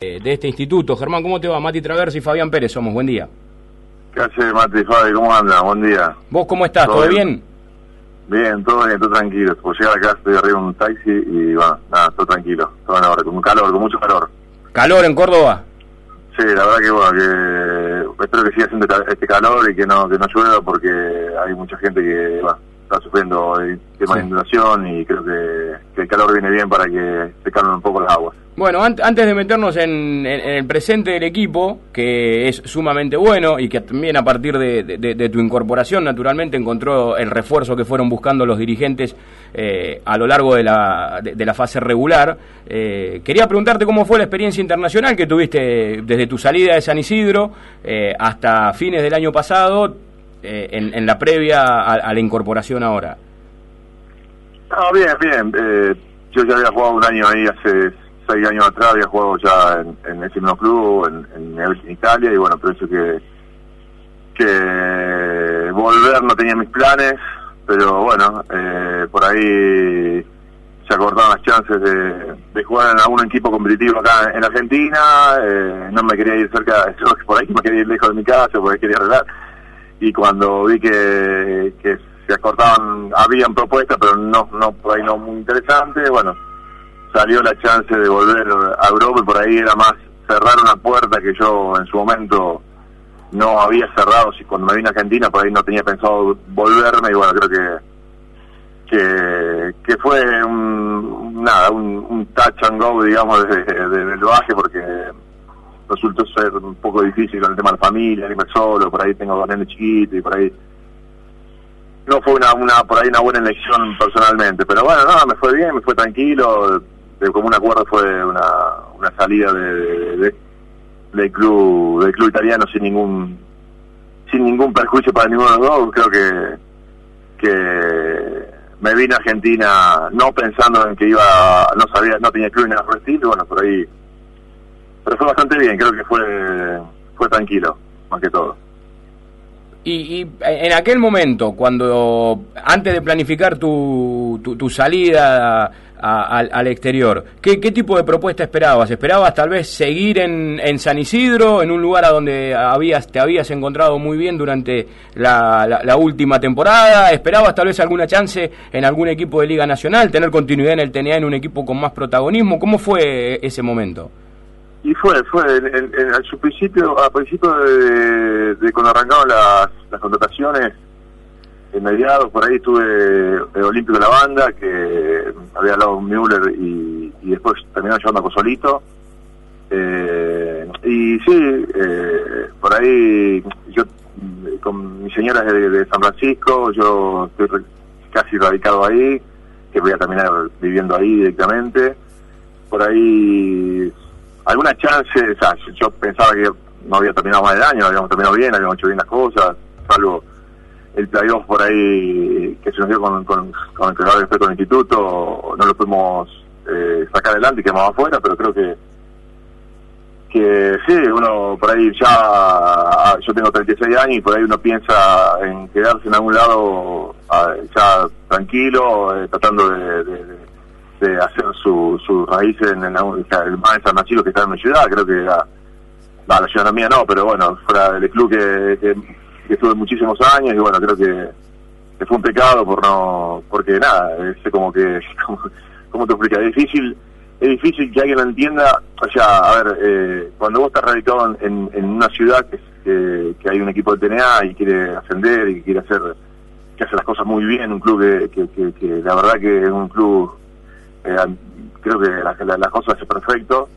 de este instituto. Germán, ¿cómo te va? Mati Traversi y Fabián Pérez somos. Buen día. ¿Qué hace Mati Fabi? ¿Cómo anda? Buen día. ¿Vos cómo estás? ¿Todo, bien? bien? todo bien, todo tranquilo. Por llegar acá estoy arriba en un taxi y bueno, nada, todo tranquilo. Todo en orden, con calor, con mucho calor. ¿Calor en Córdoba? Sí, la verdad que bueno, que espero que siga haciendo este calor y que no que no llueva porque hay mucha gente que bueno, está sufriendo el tema de inundación y creo que, el calor viene bien para que se calmen un poco las aguas. Bueno, antes de meternos en, el presente del equipo, que es sumamente bueno y que también a partir de, tu incorporación, naturalmente, encontró el refuerzo que fueron buscando los dirigentes eh, a lo largo de la, de, la fase regular, eh, quería preguntarte cómo fue la experiencia internacional que tuviste desde tu salida de San Isidro eh, hasta fines del año pasado, en, la previa a, la incorporación ahora. Ah, bien, bien. yo ya había jugado un año ahí hace seis años atrás había jugado ya en, ese mismo club, en, en, Italia, y bueno, por eso que, que volver no tenía mis planes, pero bueno, eh, por ahí se acordaron las chances de, jugar en algún equipo competitivo acá en Argentina, eh, no me quería ir cerca, de por ahí me quería ir lejos de mi casa, porque quería arreglar, y cuando vi que, que se acordaban, habían propuestas, pero no, no por ahí no muy interesantes, bueno, salió la chance de volver a Europa y por ahí era más cerrar una puerta que yo en su momento no había cerrado. Si cuando me vine a Argentina por ahí no tenía pensado volverme y bueno creo que que, fue un, nada un, touch and go digamos de, del viaje porque resultó ser un poco difícil con el tema de la familia irme solo por ahí tengo dos nenes chiquitos y por ahí no fue una, una por ahí una buena elección personalmente pero bueno nada me fue bien me fue tranquilo de común acuerdo fue una, una salida de, del club del club italiano sin ningún sin ningún perjuicio para ninguno de los dos creo que que me vine a Argentina no pensando en que iba no sabía no tenía club ni nada por bueno por ahí pero fue bastante bien creo que fue fue tranquilo más que todo y, y, en aquel momento, cuando antes de planificar tu, tu, salida al, exterior, ¿qué, ¿qué, tipo de propuesta esperabas? ¿Esperabas tal vez seguir en, en, San Isidro, en un lugar a donde habías, te habías encontrado muy bien durante la, la, última temporada? ¿Esperabas tal vez alguna chance en algún equipo de Liga Nacional, tener continuidad en el TNA en un equipo con más protagonismo? ¿Cómo fue ese momento? Y fue, fue, en, en, su principio, a principio de, de cuando arrancaron las, las contrataciones, en mediados, por ahí estuve el Olímpico de la Banda, que había hablado Müller y, y después terminó llevando a Cosolito. Eh, y sí, eh, por ahí yo con mi señora de San Francisco, yo estoy casi radicado ahí, que voy a terminar viviendo ahí directamente. Por ahí alguna chance, o sea, yo pensaba que no había terminado mal el año, habíamos terminado bien, habíamos hecho bien las cosas, salvo el playoff por ahí que se nos dio con, con, con el creador de con el instituto, no lo pudimos eh, sacar adelante y quedamos afuera, pero creo que que sí, uno por ahí ya, yo tengo 36 años y por ahí uno piensa en quedarse en algún lado ah, ya tranquilo, eh, tratando de, de hacer sus su raíces en, el, más de San Machilo que está en mi ciudad, creo que era, la ciudad mía no, pero bueno, fuera del club que, que, estuve muchísimos años y bueno, creo que, fue un pecado por no, porque nada, es como que, como, te explica, es difícil, es difícil que alguien lo entienda, o sea, a ver, eh, cuando vos estás radicado en, en una ciudad que, que, hay un equipo de TNA y quiere ascender y quiere hacer que hace las cosas muy bien, un club que, que la verdad que es un club eh, creo que la, la, cosa es perfecto.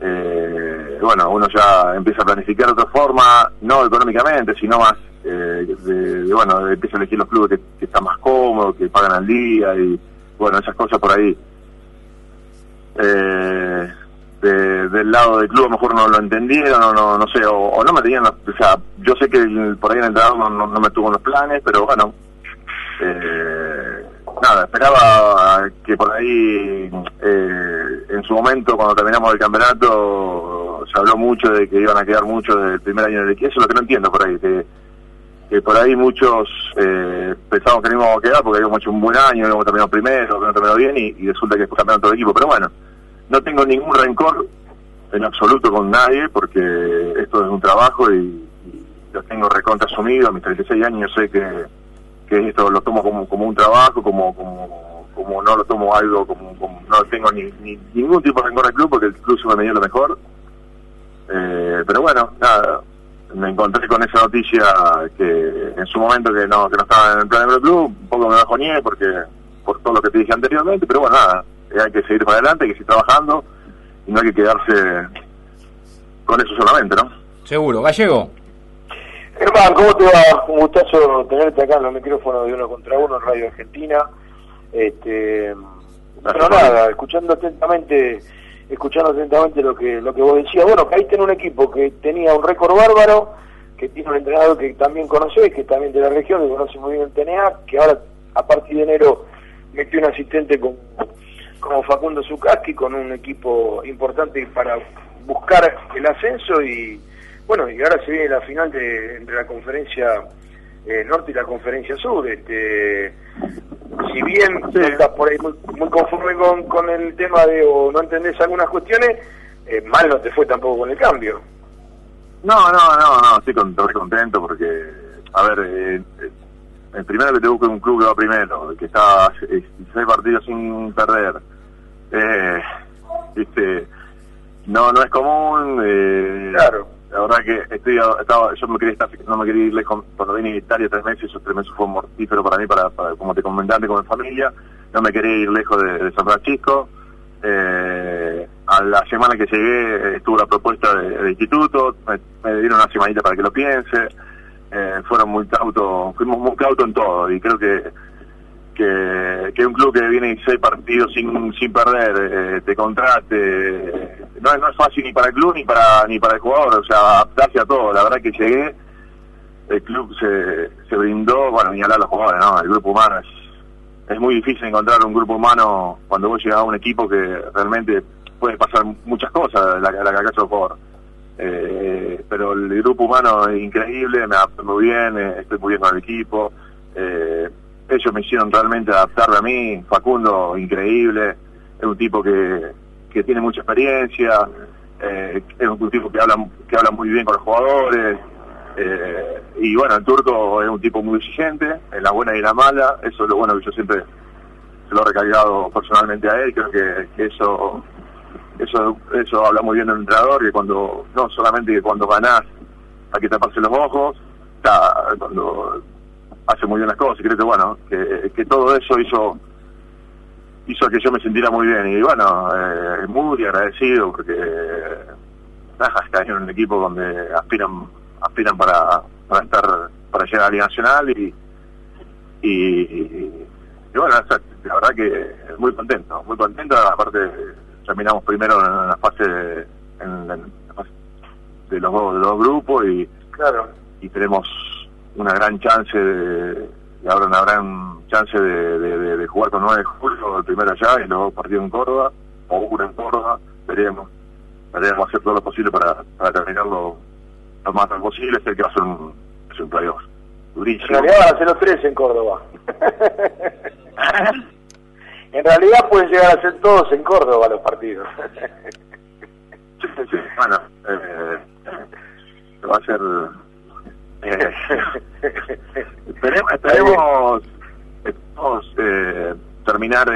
Eh, bueno, uno ya empieza a planificar de otra forma, no económicamente, sino más, eh, de, bueno, empieza a elegir los clubes que, están más cómodos, que pagan al día y, bueno, esas cosas por ahí. Eh, del lado del club a lo mejor no lo entendieron, o no, no sé, o, no me tenían, o sea, yo sé que por ahí en el entrenador no, no, me tuvo los planes, pero bueno, eh, nada, esperaba que por ahí, eh, en su momento, cuando terminamos el campeonato, se habló mucho de que iban a quedar muchos del primer año del equipo. Eso es lo que no entiendo por ahí, que, por ahí muchos eh, que no íbamos a quedar porque habíamos hecho un buen año, habíamos terminado primero, que no terminado bien y, resulta que después cambiaron todo el equipo. Pero bueno, no tengo ningún rencor en absoluto con nadie, porque esto es un trabajo y, lo tengo recontra asumido. A mis 36 años sé que, que esto lo tomo como, como un trabajo, como, como, no lo tomo algo, como, no tengo ni, ningún tipo de rencor al club, porque el club se me dio lo mejor. Eh, pero bueno, nada, me encontré con esa noticia que en su momento que no que no estaba en el plan del club, un poco me bajoñé porque por todo lo que te dije anteriormente, pero bueno, nada, hay que seguir para adelante, hay que seguir trabajando y no hay que quedarse con eso solamente, ¿no? Seguro. Gallego. Germán, ¿cómo te va? Un gustazo tenerte acá en los micrófonos de uno contra uno en Radio Argentina. Este, pero nada, escuchando atentamente escuchando atentamente lo que lo que vos decías. Bueno, caíste en un equipo que tenía un récord bárbaro, que tiene un entrenador que también conocés, que también de la región, que conoce muy bien el TNA, que ahora a partir de enero metió un asistente con, como Facundo Zucaschi, con un equipo importante para buscar el ascenso y bueno, y ahora se viene la final de entre la conferencia eh, norte y la conferencia sur. Este, si bien estás por ahí muy, conforme con, con, el tema de o no entendés algunas cuestiones, eh, mal no te fue tampoco con el cambio. No, no, no, no, estoy contento porque, a ver, eh, eh, el primero que te busco un club que va primero, que está seis partidos sin perder, eh, viste, no, no es común, eh, claro la verdad que estoy estaba, yo me quería estar, no me quería ir lejos cuando vine a Italia tres meses esos tres meses fue mortífero para mí para, como te comenté con mi familia. No me quería ir lejos de, San Francisco. Eh, a la semana que llegué estuvo la propuesta de, instituto me, dieron una semanita para que lo piense. Eh, fueron muy cautos fuimos muy cautos en todo y creo que que, que un club que viene seis partidos sin, sin perder eh, te contrate no, no es fácil ni para el club ni para ni para el jugador o sea adaptarse a todo. La verdad que llegué el club se, se brindó bueno ni hablar los jugadores no el grupo humano es es muy difícil encontrar un grupo humano cuando vos llegas a un equipo que realmente puede pasar muchas cosas la, la que acá jugador. Eh, pero el grupo humano es increíble me adapto muy bien eh, estoy muy bien con el equipo eh, ellos me hicieron realmente adaptarme a mí, Facundo, increíble, es un tipo que, que tiene mucha experiencia, eh, es un tipo que habla, que habla muy bien con los jugadores, eh, y bueno, el turco es un tipo muy exigente, en la buena y en la mala, eso es lo bueno que yo siempre se lo he recargado personalmente a él, creo que, eso eso eso habla muy bien del entrenador, que cuando, no solamente que cuando ganás hay que taparse los ojos, está, cuando hace muy bien las cosas y creo que bueno, que, que todo eso hizo hizo que yo me sintiera muy bien. Y bueno, eh, muy agradecido porque nada, caen en un equipo donde aspiran aspiran para, para estar para llegar a la Liga Nacional y y, bueno, la verdad que muy contento, muy contento, aparte terminamos primero en la fase, en, la fase de los de los grupos y claro. y tenemos una gran chance de, ahora una gran chance de, de, jugar con 9 de julio, el primero allá y luego partido en Córdoba, o uno en Córdoba, veremos. Veremos hacer todo lo posible para, para terminarlo lo más posible, sé que va a ser un, es un playoff. En realidad van a ser los tres en Córdoba. en realidad pueden llegar a ser todos en Córdoba los partidos. sí, sí, bueno, eh, va a ser eh, terminar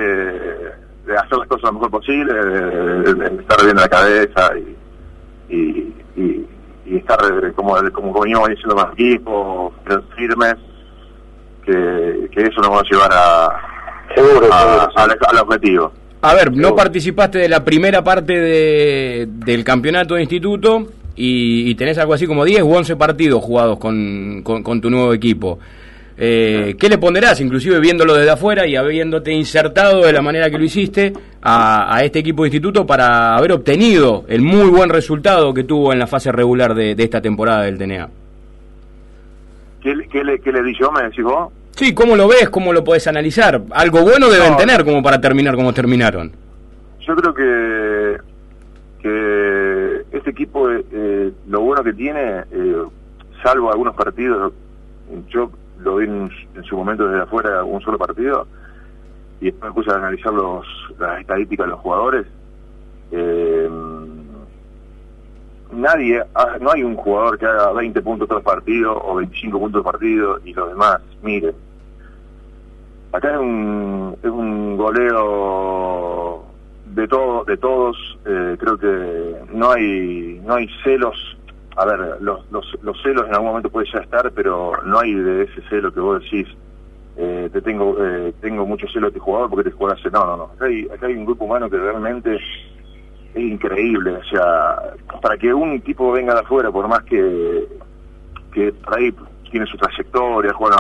de, hacer las cosas lo mejor posible, de, estar bien en la cabeza y, y, y, estar como, como veníamos diciendo más equipo, firmes, que, que eso nos va a llevar a, seguro, al, objetivo. A ver, no participaste de la primera parte de, del campeonato de instituto, y, tenés algo así como 10 u 11 partidos jugados con, con, tu nuevo equipo. Eh, ¿Qué le ponderás, inclusive viéndolo desde afuera y habiéndote insertado de la manera que lo hiciste a, este equipo de instituto para haber obtenido el muy buen resultado que tuvo en la fase regular de, esta temporada del TNA? ¿Qué, le, qué le di yo, me decís vos? Sí, ¿cómo lo ves? ¿Cómo lo podés analizar? Algo bueno deben tener como para terminar como terminaron. Yo creo que, que este equipo, eh, eh, lo bueno que tiene, eh, salvo algunos partidos, yo lo vi en, su momento desde afuera, un solo partido, y después me puse a analizar los, las estadísticas de los jugadores. nadie, ah, no hay un jugador que haga 20 puntos todos los partidos o 25 puntos por partido y los demás, mire, acá es un, es un goleo de todo, de todos, eh, creo que no hay, no hay celos, a ver, los, los, los celos en algún momento puede ya estar, pero no hay de ese celo que vos decís, eh, te tengo eh, tengo mucho celo de este jugador porque te este jugador hace, no, no, no, acá hay, acá hay un grupo humano que realmente es increíble, o sea, para que un tipo venga de afuera, por más que, que por ahí tiene su trayectoria, juega,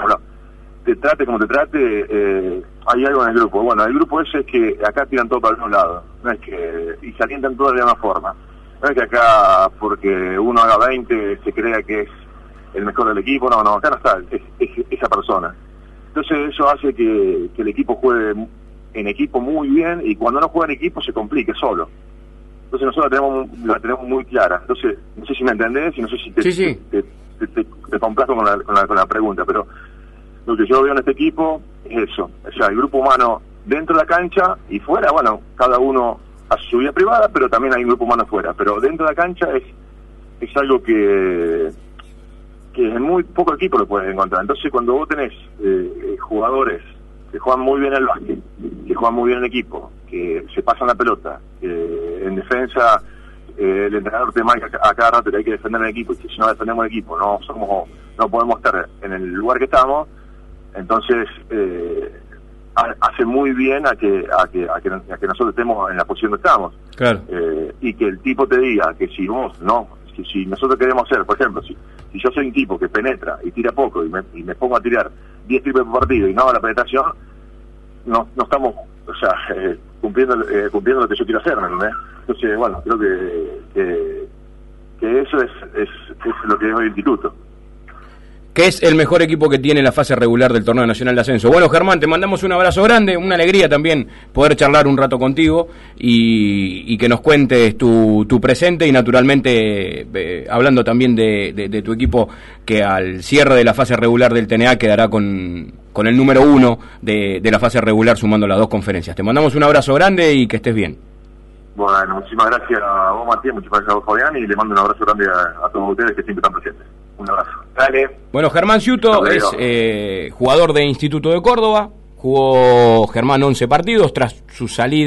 te trate como te trate, eh, hay algo en el grupo. Bueno, el grupo ese es que acá tiran todo para un lado, no es que, y se alientan todos de la misma forma. No es que acá, porque uno haga 20, se crea que es el mejor del equipo, no, no, acá no está es, esa persona. Entonces eso hace que, que el equipo juegue en equipo muy bien y cuando no juega en equipo se complique solo. Entonces nosotros la tenemos, la tenemos muy clara. Entonces, no sé si me entendés y no sé si te, te, te, con la, con, la, con la pregunta, pero lo que yo veo en este equipo es eso. O sea, el grupo humano dentro de la cancha y fuera, bueno, cada uno a su vida privada, pero también hay un grupo humano fuera. Pero dentro de la cancha es, es algo que, que en muy poco equipo lo puedes encontrar. Entonces, cuando vos tenés eh, jugadores que juegan muy bien el básquet, que juegan muy bien el equipo, que se pasan la pelota, que en defensa eh, el entrenador te marca a cada rato que hay que defender el equipo y que si no defendemos el equipo no somos no podemos estar en el lugar que estamos, entonces eh, hace muy bien a que, a que, a que, a que nosotros estemos en la posición que estamos. Claro. Eh, y que el tipo te diga que si vos, no, si, si nosotros queremos hacer, por ejemplo, si, si yo soy un tipo que penetra y tira poco y me, y me pongo a tirar 10 triples por partido y no hago la penetración, no, no estamos, o sea, eh, cumpliendo, eh, cumpliendo lo que yo quiero hacer, ¿me Entonces, bueno, creo que, que, que eso es, es, es lo que es el instituto que es el mejor equipo que tiene la fase regular del Torneo Nacional de Ascenso. Bueno, Germán, te mandamos un abrazo grande, una alegría también poder charlar un rato contigo y, que nos cuentes tu, presente y naturalmente eh, hablando también de, tu equipo que al cierre de la fase regular del TNA quedará con, con el número uno de, la fase regular sumando las dos conferencias. Te mandamos un abrazo grande y que estés bien. Bueno, muchísimas gracias a vos, Matías, muchísimas gracias a vos, Fabián, y le mando un abrazo grande a todos ustedes que siempre están presentes. Un abrazo. Dale. Bueno, Germán Ciuto es eh, jugador de Instituto de Córdoba. Jugó Germán 11 partidos tras su salida.